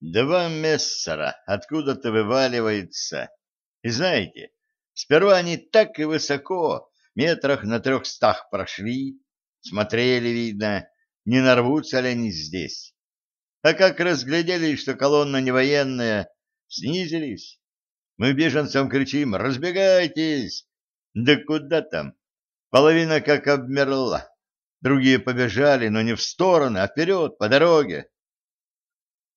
Два мессера откуда-то вываливается. И знаете, сперва они так и высоко, метрах на трехстах прошли, смотрели, видно, не нарвутся ли они здесь. А как разглядели, что колонна не военная, снизились. Мы беженцам кричим «Разбегайтесь!» Да куда там? Половина как обмерла. Другие побежали, но не в стороны, а вперед, по дороге.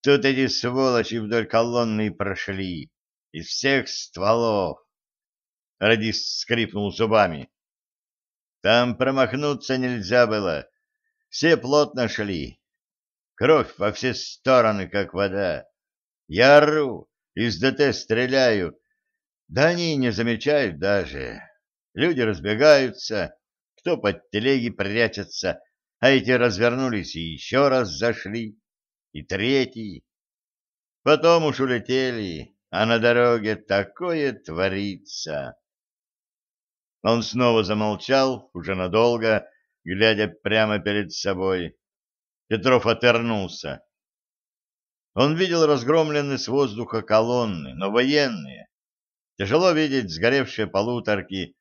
Тут эти сволочи вдоль колонны прошли, из всех стволов. Радист скрипнул зубами. Там промахнуться нельзя было. Все плотно шли. Кровь во все стороны, как вода. Я ору, из ДТ стреляю. Да они не замечают даже. Люди разбегаются, кто под телеги прячется, а эти развернулись и еще раз зашли и третий. Потом уж улетели, а на дороге такое творится. Он снова замолчал, уже надолго, глядя прямо перед собой. Петров отвернулся. Он видел разгромленные с воздуха колонны, но военные. Тяжело видеть сгоревшие полуторки,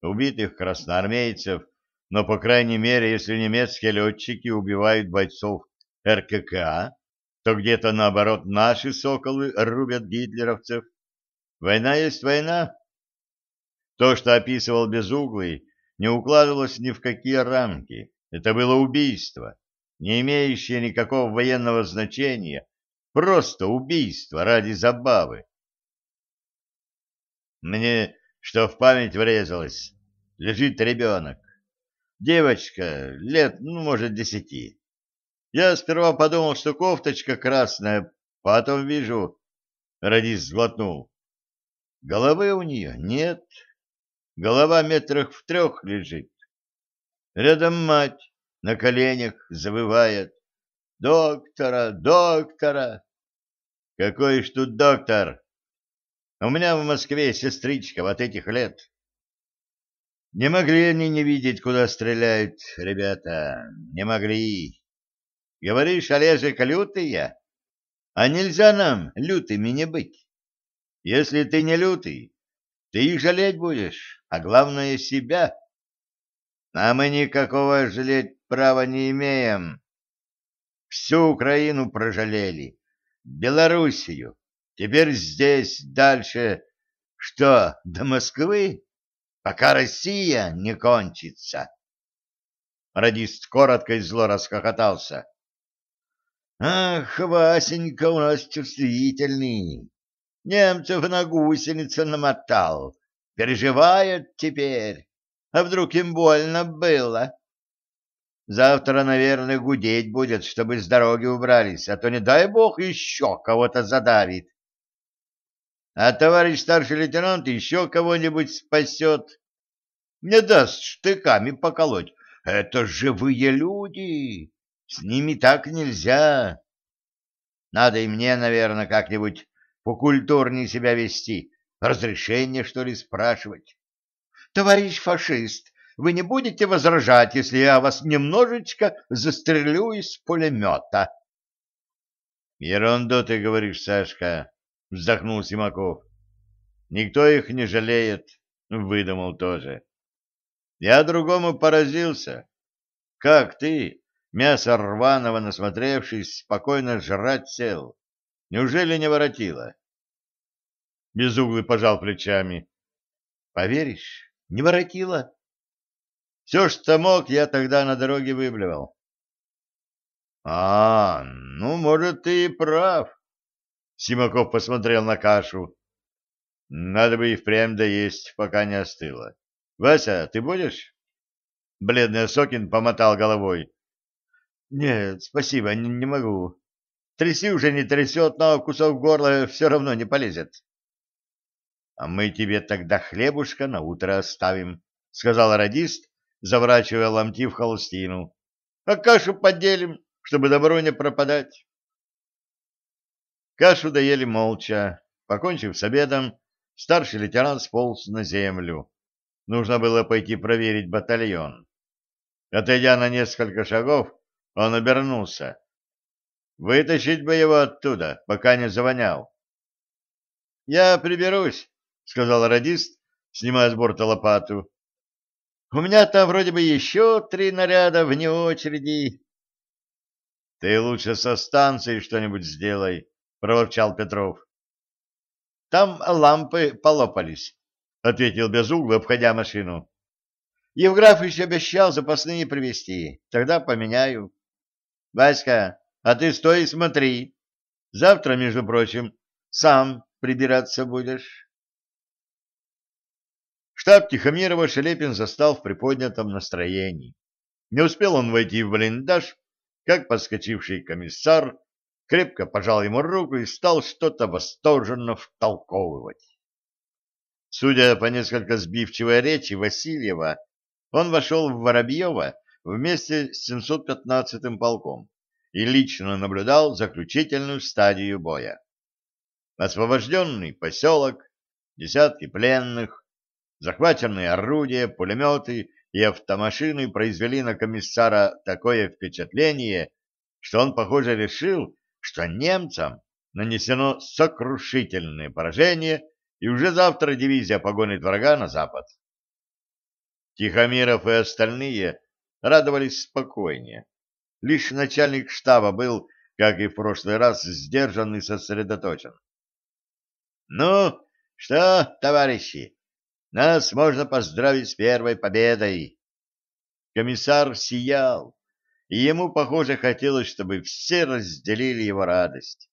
убитых красноармейцев, но, по крайней мере, если немецкие летчики убивают бойцов РКК, то где-то наоборот наши соколы рубят гитлеровцев. Война есть война. То, что описывал Безуглый, не укладывалось ни в какие рамки. Это было убийство, не имеющее никакого военного значения, просто убийство ради забавы. Мне что в память врезалось, лежит ребенок. Девочка, лет, ну, может, десяти. Я сперва подумал, что кофточка красная, потом вижу... Радис сглотнул. Головы у нее нет. Голова метрах в трех лежит. Рядом мать на коленях завывает. «Доктора! Доктора!» «Какой ж тут доктор? У меня в Москве сестричка вот этих лет». Не могли они не видеть, куда стреляют ребята. Не могли. Говоришь, Олежек, лютый я? А нельзя нам лютыми не быть. Если ты не лютый, ты их жалеть будешь, а главное себя. А мы никакого жалеть права не имеем. Всю Украину прожалели, Белоруссию. Теперь здесь, дальше. Что, до Москвы? Пока Россия не кончится. Радист коротко и зло расхохотался. Ах, Васенька у нас чувствительный. Немцев на гусеницы намотал. Переживает теперь. А вдруг им больно было? Завтра, наверное, гудеть будет, чтобы с дороги убрались, а то, не дай бог, еще кого-то задавит. А товарищ старший лейтенант еще кого-нибудь спасет. Не даст штыками поколоть. Это живые люди. С ними так нельзя. Надо и мне, наверное, как-нибудь покультурнее себя вести. Разрешение, что ли, спрашивать? Товарищ фашист, вы не будете возражать, если я вас немножечко застрелю из пулемета? Ерунду ты говоришь, Сашка, вздохнул Симаков. Никто их не жалеет, выдумал тоже. Я другому поразился. Как ты, Мясо рваного, насмотревшись, спокойно жрать сел. Неужели не воротило? Безуглый пожал плечами. Поверишь, не воротило. Все, что мог, я тогда на дороге выблевал. А, ну, может, ты и прав. Симаков посмотрел на кашу. Надо бы и впрямь доесть, пока не остыло. Вася, ты будешь? Бледный Сокин помотал головой. Нет, спасибо, не, не могу. Тряси уже не трясет, но кусок горла все равно не полезет. — А мы тебе тогда хлебушка на утро оставим, — сказал радист, заворачивая ломти в холстину. — А кашу поделим, чтобы добро не пропадать. Кашу доели молча. Покончив с обедом, старший лейтенант сполз на землю. Нужно было пойти проверить батальон. Отойдя на несколько шагов, он обернулся. Вытащить бы его оттуда, пока не завонял. — Я приберусь, — сказал радист, снимая с борта лопату. — У меня там вроде бы еще три наряда вне очереди. — Ты лучше со станции что-нибудь сделай, — проворчал Петров. — Там лампы полопались, — ответил Безуглый, обходя машину. — Евграфович обещал запасные привезти. Тогда поменяю. — Васька, а ты стой и смотри. Завтра, между прочим, сам прибираться будешь. Штаб Тихомирова Шелепин застал в приподнятом настроении. Не успел он войти в блиндаж, как подскочивший комиссар крепко пожал ему руку и стал что-то восторженно втолковывать. Судя по несколько сбивчивой речи Васильева, он вошел в Воробьева вместе с 715-м полком и лично наблюдал заключительную стадию боя. Освобожденный поселок, десятки пленных, захваченные орудия, пулеметы и автомашины произвели на комиссара такое впечатление, что он, похоже, решил, что немцам нанесено сокрушительное поражение, и уже завтра дивизия погонит врага на запад. Тихомиров и остальные радовались спокойнее. Лишь начальник штаба был, как и в прошлый раз, сдержан и сосредоточен. — Ну, что, товарищи, нас можно поздравить с первой победой. Комиссар сиял, и ему, похоже, хотелось, чтобы все разделили его радость.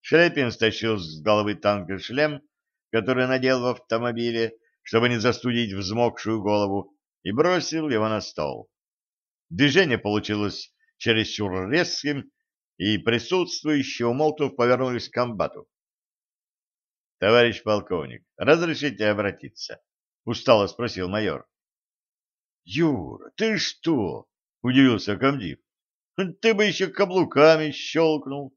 Шелепин стащил с головы танка шлем, который надел в автомобиле, чтобы не застудить взмокшую голову, и бросил его на стол. Движение получилось чересчур резким, и присутствующие, умолкнув, повернулись к комбату. — Товарищ полковник, разрешите обратиться? — устало спросил майор. — Юра, ты что? — удивился комдив. — Ты бы еще каблуками щелкнул.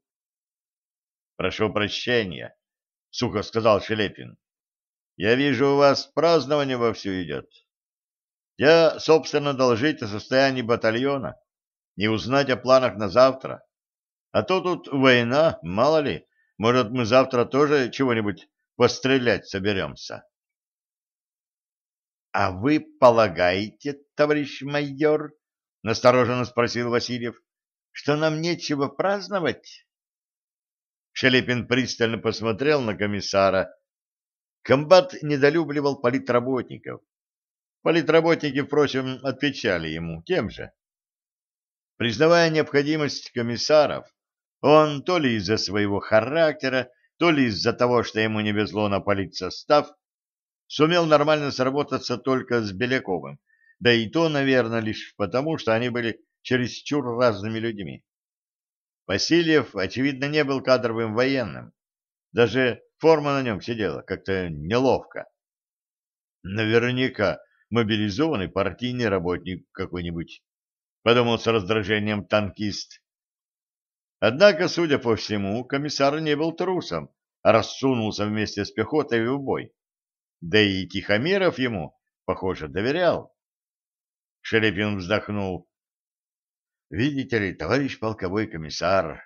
— Прошу прощения, — сухо сказал Шелепин. — Я вижу, у вас празднование вовсю идет. Я, собственно, доложить о состоянии батальона и узнать о планах на завтра. А то тут война, мало ли, может, мы завтра тоже чего-нибудь пострелять соберемся. — А вы полагаете, товарищ майор, — настороженно спросил Васильев, — что нам нечего праздновать? Шелепин пристально посмотрел на комиссара. Комбат недолюбливал политработников Политработники, впрочем, отвечали ему тем же. Признавая необходимость комиссаров, он то ли из-за своего характера, то ли из-за того, что ему не везло на политсостав, сумел нормально сработаться только с Беляковым, да и то, наверное, лишь потому, что они были чересчур разными людьми. Васильев, очевидно, не был кадровым военным. Даже форма на нем сидела как-то неловко. Наверняка мобилизованный партийный работник какой-нибудь, подумал с раздражением танкист. Однако, судя по всему, комиссар не был трусом, а рассунулся вместе с пехотой в бой. Да и Тихомиров ему, похоже, доверял. Шерепин вздохнул. Видите ли, товарищ полковой комиссар,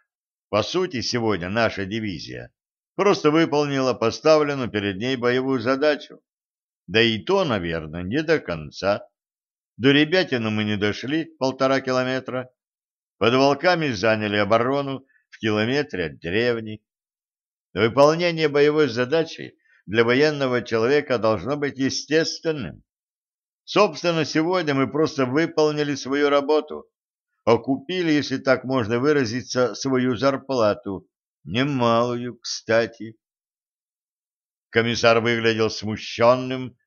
по сути, сегодня наша дивизия просто выполнила поставленную перед ней боевую задачу. Да и то, наверное, не до конца. До Ребятина мы не дошли полтора километра. Под волками заняли оборону в километре от деревни. Выполнение боевой задачи для военного человека должно быть естественным. Собственно, сегодня мы просто выполнили свою работу, окупили, если так можно выразиться, свою зарплату, немалую, кстати. Комиссар выглядел смущенным,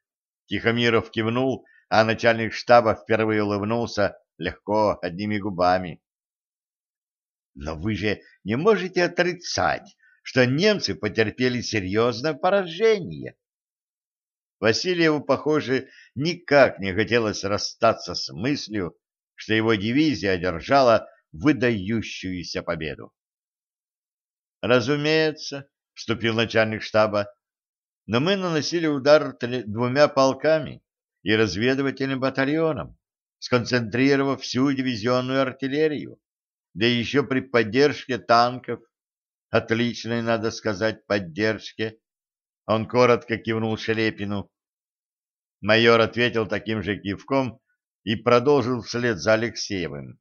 Тихомиров кивнул, а начальник штаба впервые улыбнулся легко, одними губами. Но вы же не можете отрицать, что немцы потерпели серьезное поражение. Васильеву, похоже, никак не хотелось расстаться с мыслью, что его дивизия одержала выдающуюся победу. «Разумеется», — вступил начальник штаба, но мы наносили удар двумя полками и разведывательным батальоном, сконцентрировав всю дивизионную артиллерию. да еще при поддержке танков, отличной, надо сказать, поддержке. Он коротко кивнул Шелепину. Майор ответил таким же кивком и продолжил вслед за Алексеевым.